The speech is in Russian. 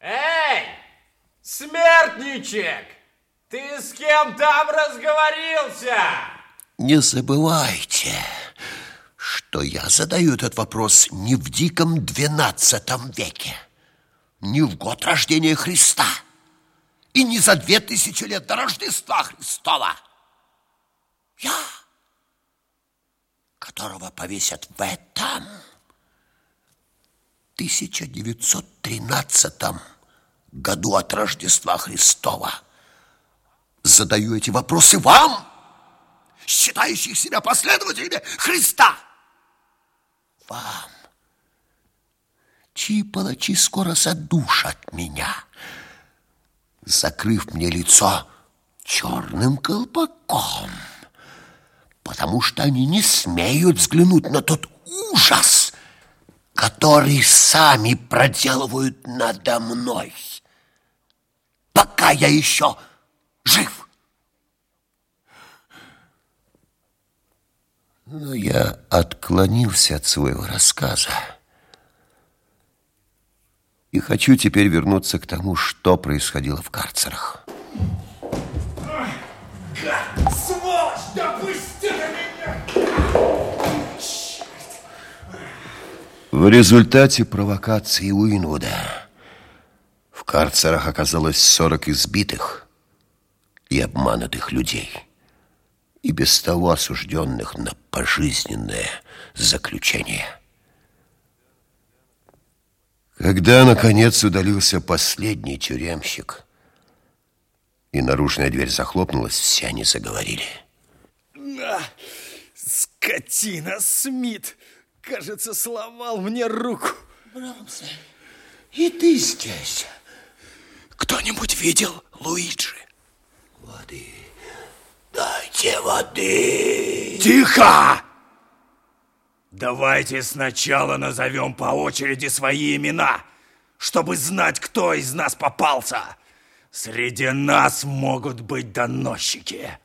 Эй, смертничек! Ты с кем там разговорился? Не забывайте, что я задаю этот вопрос не в диком двенадцатом веке, не в год рождения Христа и не за две тысячи лет до Рождества Христова. Я, которого повесят в этом 1913 году от Рождества Христова, задаю эти вопросы вам, считающих себя последователями Христа. Вам, чьи палачи скоро задушат меня, закрыв мне лицо черным колпаком, потому что они не смеют взглянуть на тот ужас, который сами проделывают надо мной, пока я еще жив. Но я отклонился от своего рассказа. И хочу теперь вернуться к тому, что происходило в карцерах. В результате провокации Уинвуда в карцерах оказалось 40 избитых и обманутых людей и без того осужденных на пожизненное заключение. Когда, наконец, удалился последний тюремщик, и наружная дверь захлопнулась, все они заговорили. На, скотина Смит, кажется, сломал мне руку. Брамсе, и ты здесь? Кто-нибудь видел Луиджи? Воды. Дайте воды. Тихо! Давайте сначала назовем по очереди свои имена, чтобы знать, кто из нас попался. Среди нас могут быть доносчики.